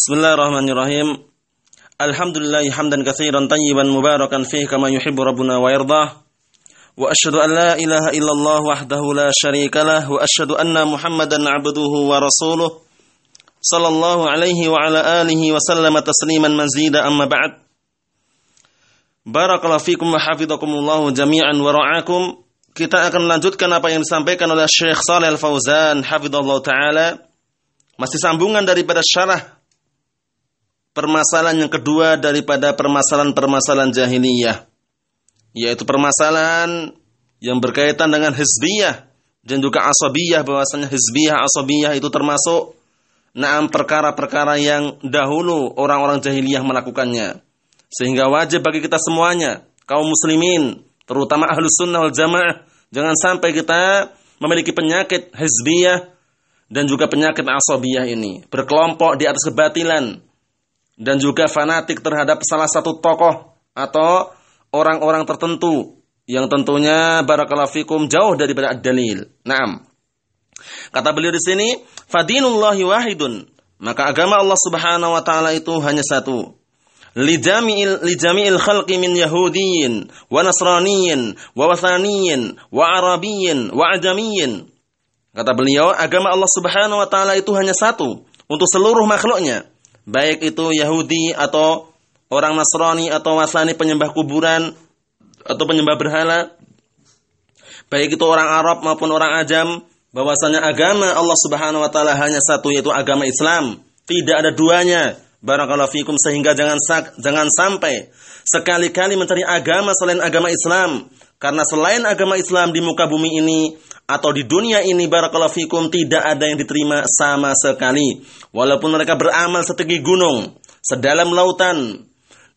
Bismillahirrahmanirrahim. Alhamdulillah hamdan katsiran tayyiban mubarakan fihi kama yuhibbu rabbuna wa yardah. Wa asyhadu an la ilaha illallah wahdahu la syarikalah wa asyhadu anna Muhammadan 'abduhu wa rasuluh. Sallallahu alaihi wa ala alihi wa sallama tasliman mazida amma ba'd. Barakallahu fikum wa hafizakumullah jami'an wa ra'akum. Kita akan melanjutkan apa yang disampaikan oleh Syekh Shalih Al-Fauzan hafizallahu taala. Masih sambungan daripada syarah permasalahan yang kedua daripada permasalahan-permasalahan jahiliyah yaitu permasalahan yang berkaitan dengan hizbiyah dan juga asabiyah. Bahwasanya hizbiyah asabiyah itu termasuk enam perkara-perkara yang dahulu orang-orang jahiliyah melakukannya. Sehingga wajib bagi kita semuanya kaum muslimin terutama ahlus sunnah wal jamaah jangan sampai kita memiliki penyakit hizbiyah dan juga penyakit asabiyah ini. Berkelompok di atas kebatilan dan juga fanatik terhadap salah satu tokoh atau orang-orang tertentu yang tentunya barakallahu fikum jauh daripada ad-dalil. Naam. Kata beliau di sini, fadinullahi wahidun. Maka agama Allah Subhanahu wa taala itu hanya satu. Lijami'il lijami'il khalqi min yahudiyyin wa nasraniyyin wa wathaniyyin wa arabiyyin wa ajamiyyin. Kata beliau, agama Allah Subhanahu wa taala itu hanya satu untuk seluruh makhluknya baik itu Yahudi atau orang Nasrani atau Wasani penyembah kuburan atau penyembah berhala, baik itu orang Arab maupun orang Ajam, bahwasanya agama Allah Subhanahu wa taala hanya satu yaitu agama Islam, tidak ada duanya. Barakallahu fikum sehingga jangan jangan sampai sekali-kali mencari agama selain agama Islam karena selain agama Islam di muka bumi ini atau di dunia ini barakallahu fikum tidak ada yang diterima sama sekali. Walaupun mereka beramal setinggi gunung, sedalam lautan.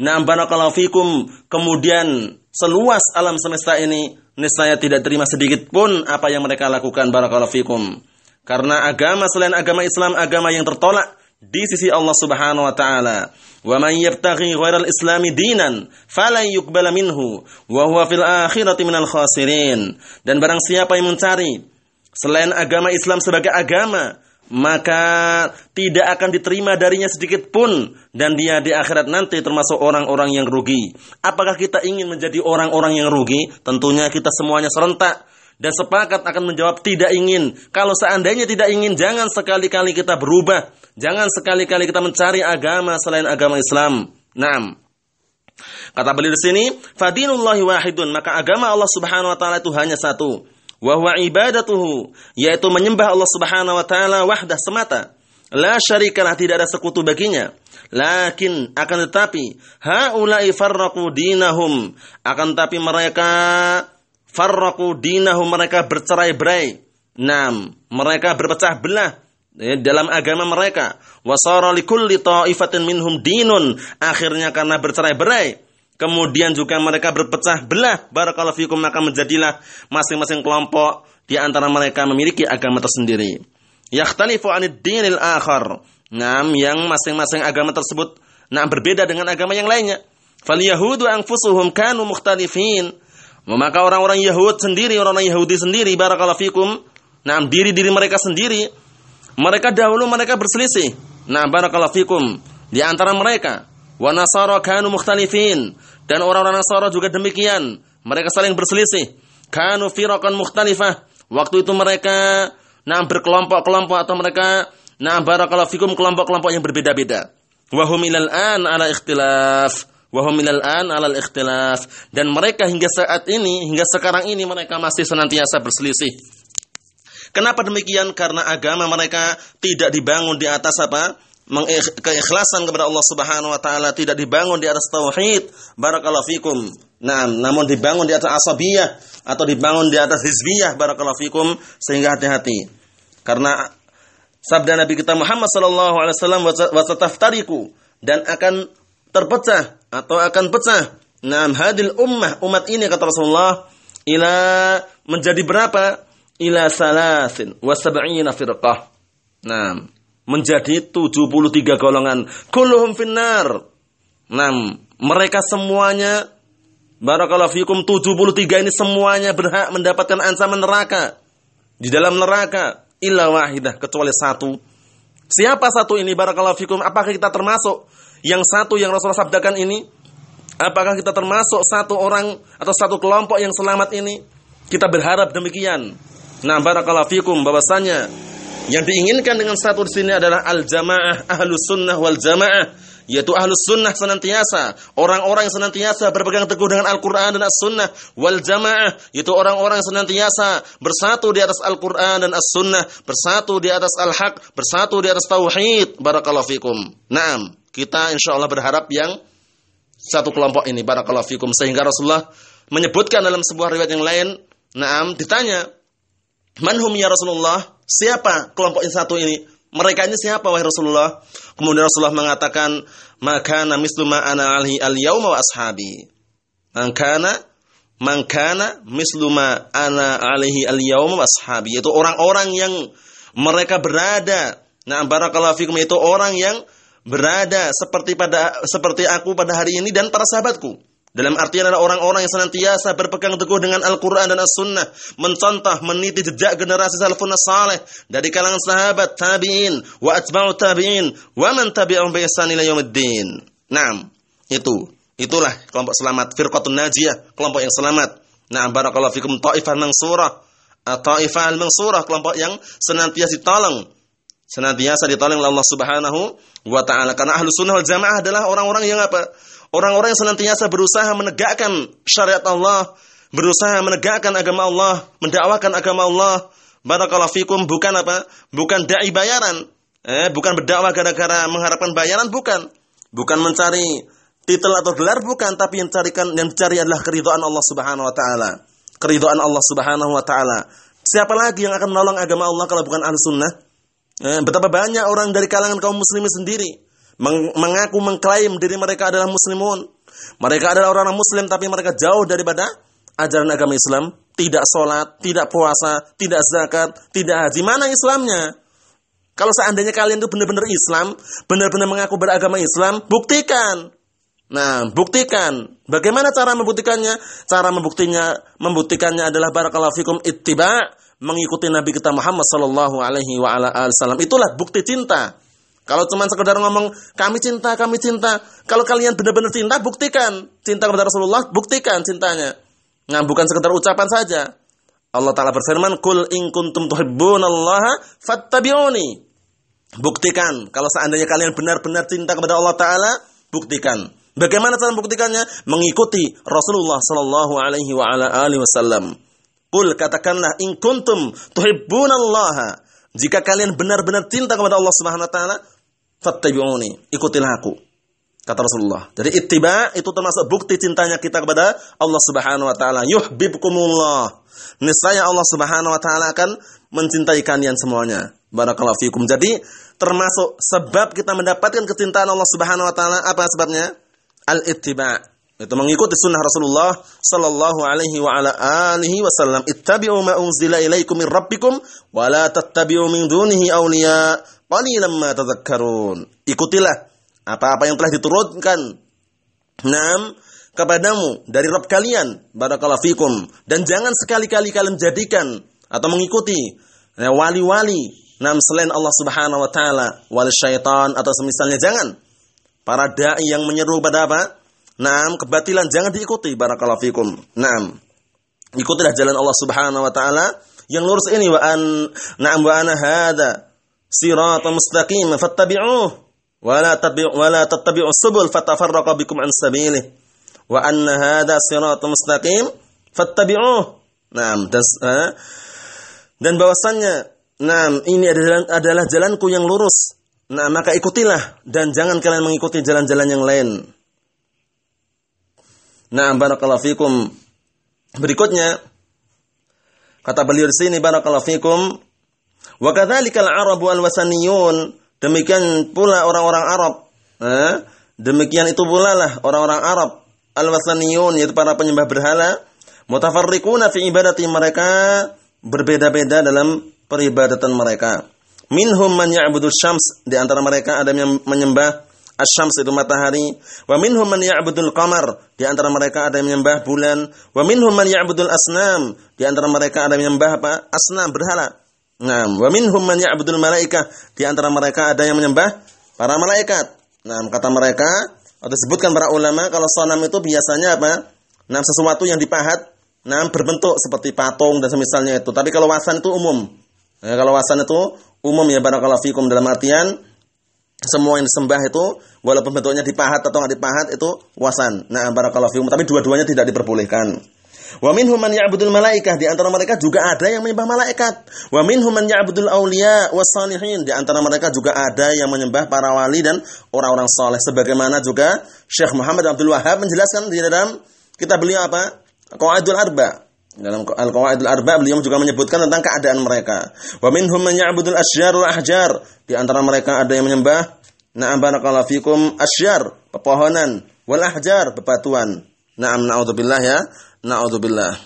Nah barakallahu fikum kemudian seluas alam semesta ini niscaya tidak terima sedikit pun apa yang mereka lakukan barakallahu fikum. Karena agama selain agama Islam agama yang tertolak di sisi Allah Subhanahu wa taala. Wa man yabtaghi ghairal islami dinan falan yuqbala minhu wa huwa fil akhirati minal khasirin. Dan barang siapa yang mencari selain agama Islam sebagai agama, maka tidak akan diterima darinya sedikit pun dan dia di akhirat nanti termasuk orang-orang yang rugi. Apakah kita ingin menjadi orang-orang yang rugi? Tentunya kita semuanya serentak dan sepakat akan menjawab tidak ingin. Kalau seandainya tidak ingin, jangan sekali-kali kita berubah. Jangan sekali-kali kita mencari agama selain agama Islam. Naam. Kata beliau di sini, fadinullahi wahidun, maka agama Allah Subhanahu wa taala itu hanya satu. Wa huwa ibadatuhu, yaitu menyembah Allah Subhanahu wa taala wahdah semata. La syarikalah tidak ada sekutu baginya. Lakin akan tetapi haula'i farraqu dinahum. Akan tetapi mereka farraqu dinahum mereka bercerai-berai. Nam, mereka berpecah belah ya, dalam agama mereka. Wasara likulli ta'ifatin minhum dinun. Akhirnya karena bercerai-berai, kemudian juga mereka berpecah belah. Barakallahu fikum maka menjadilah masing-masing kelompok di antara mereka memiliki agama tersendiri. Yakhtalifu 'anid dinil akhar. Nam, yang masing-masing agama tersebut nah berbeda dengan agama yang lainnya. Fal yahudu anfusuhum kanu mukhtalifin maka orang-orang Yahud sendiri, orang-orang Yahudi sendiri, barakallahu fikum, nah diri-diri mereka sendiri, mereka dahulu mereka berselisih. Nah, barakallahu fikum, di antara mereka, wa nasara kanu mukhtalifin, dan orang-orang Nasara juga demikian, mereka saling berselisih. Kanu firaqan mukhtalifah. Waktu itu mereka nah berkelompok-kelompok atau mereka nah barakallahu fikum kelompok-kelompok yang berbeda-beda. Wahum ilal an ala ikhtilaf wahum minal an alal ikhtilaf dan mereka hingga saat ini hingga sekarang ini mereka masih senantiasa berselisih. Kenapa demikian? Karena agama mereka tidak dibangun di atas apa? keikhlasan kepada Allah Subhanahu wa taala tidak dibangun di atas tauhid. Barakallahu fikum. Nah, namun dibangun di atas asabiyah atau dibangun di atas hizbiyah barakallahu fikum sehingga hati-hati. Karena sabda Nabi kita Muhammad sallallahu alaihi wasallam wa dan akan terpecah atau akan pecah. Nah, hadil ummah, umat ini kata Rasulullah, ila menjadi berapa? Ila salasin wa sab'ina firqah. Nah, menjadi 73 golongan. Kulluhum finnar. Nah, mereka semuanya Barakallahu fikum 73 ini semuanya berhak mendapatkan ancaman neraka. Di dalam neraka illa wahidah kecuali satu Siapa satu ini barakallahu fikum? Apakah kita termasuk yang satu yang Rasulullah sabdakan ini? Apakah kita termasuk satu orang atau satu kelompok yang selamat ini? Kita berharap demikian. Nah, barakallahu fikum bahwasanya yang diinginkan dengan satu di sini adalah al-jamaah, ahlus sunnah wal jamaah yaitu ahlus sunnah senantiasa orang-orang yang senantiasa berpegang teguh dengan Al-Quran dan As-Sunnah wal jamaah yaitu orang-orang yang senantiasa bersatu di atas Al-Quran dan As-Sunnah bersatu di atas Al-Haq bersatu di atas Tauhid. Barakallahu fikum. Naam kita insya Allah berharap yang satu kelompok ini barakallahu fikum. Sehingga Rasulullah menyebutkan dalam sebuah riwayat yang lain naam ditanya manhum ya Rasulullah siapa kelompok yang satu ini mereka ini siapa wahai Rasulullah? Kemudian Rasulullah mengatakan, "Maka mislu ma ana alhi al-yauma wa ashabi." Mangkana mangkana mislu ma ana alaihi al-yauma wa ashabi. Itu orang-orang yang mereka berada. Nah, barakallahu fikum itu orang yang berada seperti pada seperti aku pada hari ini dan para sahabatku. Dalam artian adalah orang-orang yang senantiasa berpegang teguh dengan Al-Quran dan As-Sunnah. Mencontoh, meniti jejak generasi salafun saleh dari kalangan sahabat, tabi'in, wa atba'u tabi'in, wa man tabi'ahum bi ihsan ila yaumiddin. Itu. Itulah kelompok selamat, firqatun najiyah, kelompok yang selamat. Nah, barakallahu fikum ta'ifah mansurah. Ta'ifah al-mansurah, kelompok yang senantiasa ditolong. Senantiasa ditolong oleh Allah Subhanahu wa taala. Karena ahlu sunnah wal jamaah adalah orang-orang yang apa? Orang-orang yang senantiasa berusaha menegakkan syariat Allah, berusaha menegakkan agama Allah, mendakwakan agama Allah. Barakallahu fikum bukan apa? Bukan dai bayaran. Eh, bukan berdakwah gara-gara mengharapkan bayaran bukan. Bukan mencari titel atau gelar bukan, tapi yang carikan yang dicari adalah keridhaan Allah Subhanahu wa taala. Keridhaan Allah Subhanahu wa taala. Siapa lagi yang akan menolong agama Allah kalau bukan Ahlussunnah? Eh, betapa banyak orang dari kalangan kaum muslimin sendiri mengaku mengklaim diri mereka adalah muslimun. Mereka adalah orang muslim tapi mereka jauh daripada ajaran agama Islam, tidak sholat, tidak puasa, tidak zakat, tidak haji. Mana Islamnya? Kalau seandainya kalian itu benar-benar Islam, benar-benar mengaku beragama Islam, buktikan. Nah, buktikan. Bagaimana cara membuktikannya? Cara membuktinya membuktikannya adalah barakallahu fikum ittiba, mengikuti Nabi kita Muhammad sallallahu alaihi wa ala wasallam. Itulah bukti cinta. Kalau cuma sekedar ngomong kami cinta, kami cinta. Kalau kalian benar-benar cinta, buktikan cinta kepada Rasulullah, buktikan cintanya. Nah, bukan sekedar ucapan saja. Allah Ta'ala berfirman, Kul in kuntum fattabi'uni. Buktikan. Kalau seandainya kalian benar-benar cinta kepada Allah Ta'ala, buktikan. Bagaimana cara membuktikannya? Mengikuti Rasulullah Sallallahu Alaihi Wasallam. Kul katakanlah in kuntum tuhibbunallaha. Jika kalian benar-benar cinta kepada Allah Subhanahu wa taala, fattabi'uni, ikutilah aku. Kata Rasulullah. Jadi ittiba itu termasuk bukti cintanya kita kepada Allah Subhanahu wa taala. Yuhibbukumullah. Niscaya Allah Subhanahu wa taala akan mencintai kalian semuanya. Barakallahu fikum. Jadi termasuk sebab kita mendapatkan kecintaan Allah Subhanahu wa taala apa sebabnya? Al-ittiba. Itu mengikuti sunnah Rasulullah sallallahu alaihi wa ala alihi wasallam. Ittabi'u ma unzila ilaikum min rabbikum wa la tattabi'u min dunihi awliya Qalilan ma tadhakkarun. Ikutilah apa-apa yang telah diturunkan. Nam kepadamu dari Rabb kalian, barakallahu fikum. Dan jangan sekali-kali kalian jadikan atau mengikuti ya, wali-wali nam selain Allah Subhanahu wa taala, wali syaitan atau semisalnya jangan. Para dai yang menyeru pada apa? Nam kebatilan jangan diikuti barakallahu fikum. Nam Ikutilah jalan Allah Subhanahu wa taala yang lurus ini wa an na'am wa ana hada siratan mustaqim fattabi'uh wa la tabi'u wa la tattabi'us subul fatafarraqa bikum an sabilih wa anna hadha siratan mustaqim fattabi'uh Naam dan uh, dan bahwasannya Nah, ini adalah, adalah jalanku yang lurus. Nah, maka ikutilah dan jangan kalian mengikuti jalan-jalan yang lain. Nah, barakallahu fikum. Berikutnya kata beliau di sini barakallahu fikum Wa kadzalikal Arabu al-wasaniyun, demikian pula orang-orang Arab. Eh? Demikian itu pula lah orang-orang Arab al-wasaniyun yaitu para penyembah berhala, mutafarriquna fi ibadati mereka berbeda-beda dalam peribadatan mereka. Minhum man ya'budu syams di antara mereka ada yang menyembah asyams itu matahari, wa minhum man ya'budul qamar, di antara mereka ada yang menyembah bulan, wa minhum man ya'budul asnam, di antara mereka ada yang menyembah apa? Asnam berhala. Nah, wa minhum man ya'budul malaikah. Di antara mereka ada yang menyembah para malaikat. Nah, kata mereka atau disebutkan para ulama kalau sonam itu biasanya apa? Nah, sesuatu yang dipahat nah berbentuk seperti patung dan semisalnya itu. Tapi kalau wasan itu umum. Ya, kalau wasan itu umum ya barakallahu fikum dalam artian semua yang disembah itu walaupun bentuknya dipahat atau nggak dipahat itu wasan. Nah, barakallahu fikum, tapi dua-duanya tidak diperbolehkan. Wa minhum man ya'budul malaikah, di antara mereka juga ada yang menyembah malaikat. Wa minhum man ya'budul auliya wassalihin, di antara mereka juga ada yang menyembah para wali dan orang-orang saleh sebagaimana juga Syekh Muhammad Abdul Wahab menjelaskan di dalam kitab beliau apa? Qawaidul Arba. Dalam Al-Qawaidul Arba beliau juga menyebutkan tentang keadaan mereka. Wa minhum man ya'budul asyjar wal ahjar. Di antara mereka ada yang menyembah na'am barakallahu fikum asyjar, pepohonan, wal ahjar, bebatuan. Na'am na'udzubillah ya. Na'udzubillah.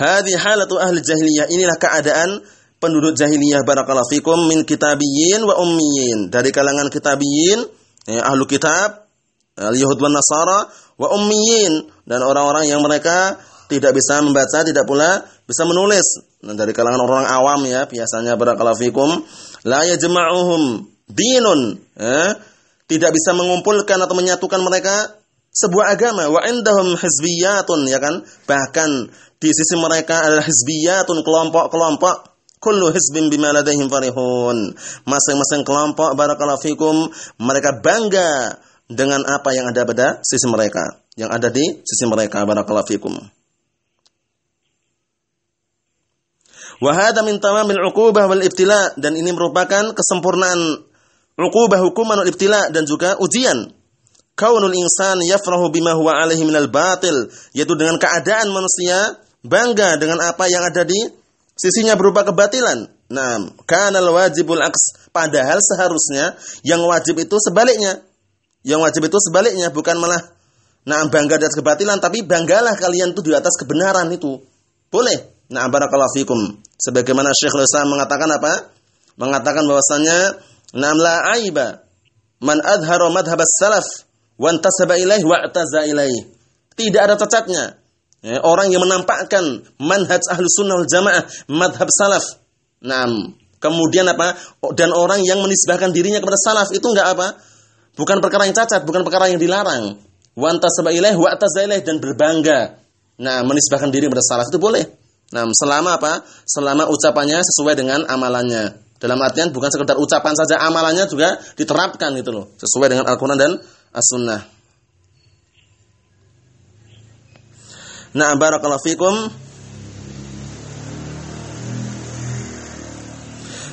Hadi halatu ahli jahiliyah. Inilah keadaan penduduk jahiliyah barakallahu fikum min kitabiyyin wa ummiyin. Dari kalangan kitabiyyin, ya, ahlu kitab, al-yahud wa nasara wa ummiyin. Dan orang-orang yang mereka tidak bisa membaca, tidak pula bisa menulis. Nah, dari kalangan orang awam ya, biasanya barakallahu fikum, la yajma'uhum dinun, ya, tidak bisa mengumpulkan atau menyatukan mereka sebuah agama. Wa indahum hizbiyatun ya kan? Bahkan di sisi mereka adalah hizbiyatun kelompok-kelompok. Kullu hizbin bima ladaihim farihun. Masing-masing kelompok barakallahu fikum mereka bangga dengan apa yang ada pada sisi mereka yang ada di sisi mereka barakallahu fikum wa hadha min tamamil uqubah wal ibtila dan ini merupakan kesempurnaan uqubah hukuman ibtila dan juga ujian. Kaunul insan yafrahu bima huwa alaihi minal batil, yaitu dengan keadaan manusia bangga dengan apa yang ada di sisinya berupa kebatilan. Nah, kanal wajibul aks. Padahal seharusnya yang wajib itu sebaliknya. Yang wajib itu sebaliknya, bukan malah nah bangga di kebatilan, tapi banggalah kalian tuh di atas kebenaran itu. Boleh. Nah, barakallahu fikum. Sebagaimana Syekh Islam mengatakan apa? Mengatakan bahwasanya Nam la aiba man adhara madhhab salaf wa intasaba ilaih wa ilaih. Tidak ada cacatnya. Ya, orang yang menampakkan manhaj ahlu sunnah wal jamaah, madhab salaf. Nam. Kemudian apa? Dan orang yang menisbahkan dirinya kepada salaf itu enggak apa? Bukan perkara yang cacat, bukan perkara yang dilarang. Wa intasaba ilaih wa ilaih dan berbangga. Nah, menisbahkan diri kepada salaf itu boleh. Nah, selama apa? Selama ucapannya sesuai dengan amalannya. Dalam artian bukan sekedar ucapan saja, amalannya juga diterapkan gitu loh, sesuai dengan Al-Qur'an dan As-Sunnah. Nah, barakallahu fikum.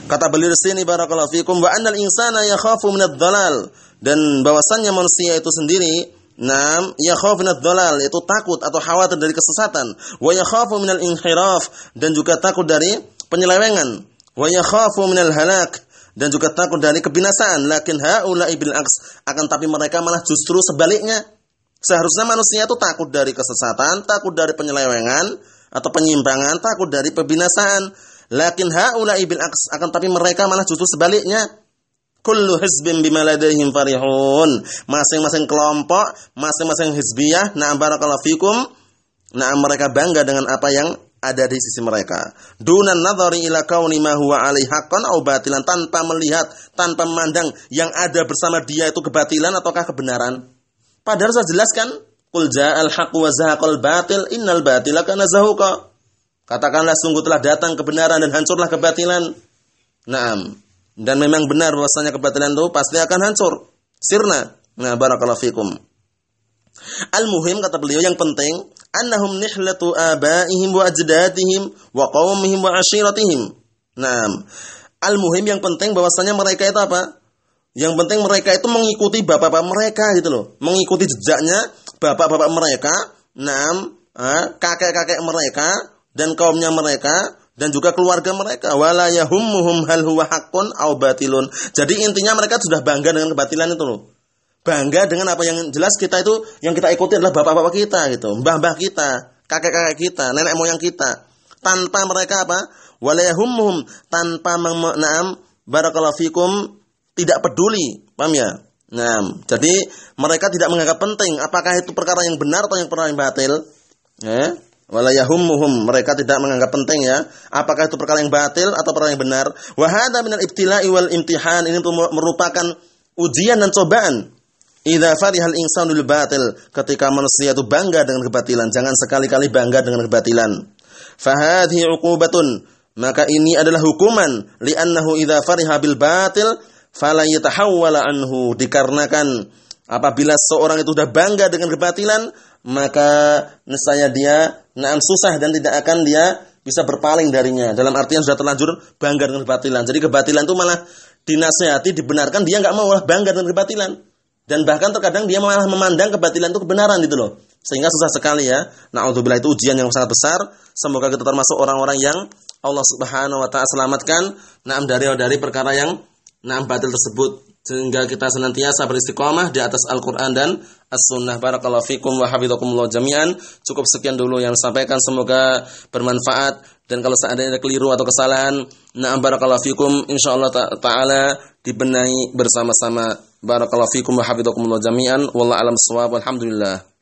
Kata beliau di sini barakallahu fikum wa annal insana yakhafu minadh dhalal dan bahwasannya manusia itu sendiri Nam, yakhafu minadh dhalal itu takut atau khawatir dari kesesatan, wa yakhafu minal inhiraf dan juga takut dari penyelewengan. Wa yakhafu minal halak dan juga takut dari kebinasaan. Lakin haula'i bil aks akan tapi mereka malah justru sebaliknya. Seharusnya manusia itu takut dari kesesatan takut dari penyelewengan atau penyimpangan takut dari pembinasaan lakin haula'i bil aks akan tapi mereka malah justru sebaliknya kullu hizbin bima ladaihim farihun masing-masing kelompok masing-masing hizbiyah na barakallahu fikum nah mereka bangga dengan apa yang ada di sisi mereka. Dunan nadhari ila kauni ma huwa alaihi haqqan au batilan tanpa melihat, tanpa memandang yang ada bersama dia itu kebatilan ataukah kebenaran. Padahal saya jelaskan, qul ja'al haqq wa zahaqal batil innal batila kana zahuqa. Katakanlah sungguh telah datang kebenaran dan hancurlah kebatilan. Naam. Dan memang benar bahwasanya kebatilan itu pasti akan hancur. Sirna. Nah, barakallahu fikum. Al-muhim kata beliau yang penting annahum nihlatu abaihim wa ajdadihim wa qaumihim wa ashiratihim. Naam. Al-muhim yang penting bahwasanya mereka itu apa? Yang penting mereka itu mengikuti bapak-bapak mereka gitu loh. Mengikuti jejaknya bapak-bapak mereka, naam, kakek-kakek mereka dan kaumnya mereka dan juga keluarga mereka wala yahummuhum hal huwa. Jadi intinya mereka sudah bangga dengan kebatilan itu loh bangga dengan apa yang jelas kita itu yang kita ikuti adalah bapak-bapak kita gitu, mbah-mbah kita, kakek-kakek kita, nenek moyang kita. Tanpa mereka apa? Walayahumhum tanpa naam barakallahu fikum tidak peduli, paham ya? Nah, jadi mereka tidak menganggap penting apakah itu perkara yang benar atau yang perkara yang batil. Ya, wala yahummuhum. Mereka tidak menganggap penting ya. Apakah itu perkara yang batil atau perkara yang benar? Wa hadza minal ibtila'i wal imtihan. Ini merupakan ujian dan cobaan. Idza farihal insanu bil batil. Ketika manusia itu bangga dengan kebatilan. Jangan sekali-kali bangga dengan kebatilan. Fahadhi uqubatun. Maka ini adalah hukuman. Li'annahu idza fariha bil batil fala yatahawwala anhu. Dikarenakan apabila seorang itu sudah bangga dengan kebatilan maka nescaya dia naam susah dan tidak akan dia bisa berpaling darinya. Dalam artian sudah terlanjur bangga dengan kebatilan. Jadi kebatilan itu malah dinasehati, dibenarkan, dia nggak mau malah bangga dengan kebatilan. Dan bahkan terkadang dia malah memandang kebatilan itu kebenaran gitu loh. Sehingga susah sekali ya. Nauzubillah itu ujian yang sangat besar. Semoga kita termasuk orang-orang yang Allah Subhanahu wa taala selamatkan naam dari dari perkara yang naam batil tersebut sehingga kita senantiasa beristiqomah di atas Al-Qur'an dan As-Sunnah. Barakallahu fikum wa hafizakumullah jami'an. Cukup sekian dulu yang sampaikan semoga bermanfaat dan kalau seandainya ada keliru atau kesalahan, na'am barakallahu fikum insyaallah taala dibenahi bersama-sama. Barakallahu fikum wa hafizakumullah jami'an. Wallahu alam shawab. Alhamdulillah.